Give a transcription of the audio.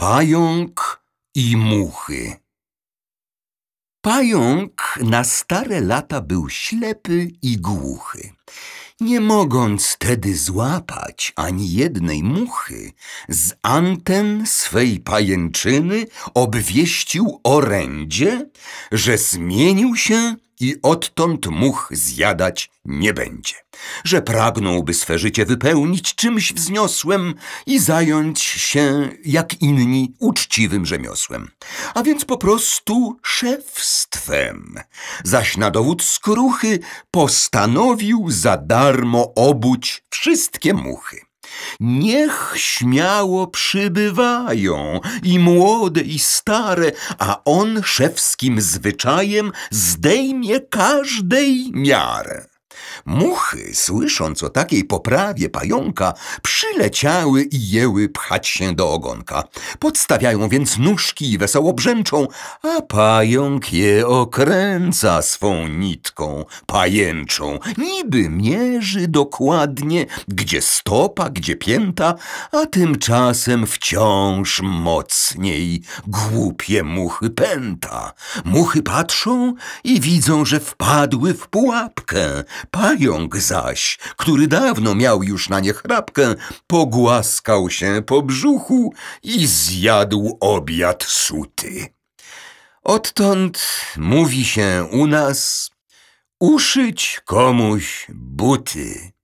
Pająk i muchy. Pająk na stare lata był ślepy i głuchy. Nie mogąc tedy złapać ani jednej muchy, z anten swej pajęczyny obwieścił orędzie, że zmienił się i odtąd much zjadać nie będzie, że pragnąłby swe życie wypełnić czymś wzniosłym i zająć się, jak inni, uczciwym rzemiosłem, a więc po prostu szewstwem. Zaś na dowód skruchy postanowił za darmo obuć wszystkie muchy. Niech śmiało przybywają i młode i stare, a on szewskim zwyczajem zdejmie każdej miarę. Muchy, słysząc o takiej poprawie pająka, przyleciały i jęły pchać się do ogonka. Podstawiają więc nóżki i wesoło brzęczą, a pająk je okręca swą nitką pajęczą. Niby mierzy dokładnie, gdzie stopa, gdzie pięta, a tymczasem wciąż mocniej głupie muchy pęta. Muchy patrzą i widzą, że wpadły w pułapkę. Pająk zaś, który dawno miał już na nie chrapkę, pogłaskał się po brzuchu i zjadł obiad suty. Odtąd mówi się u nas uszyć komuś buty.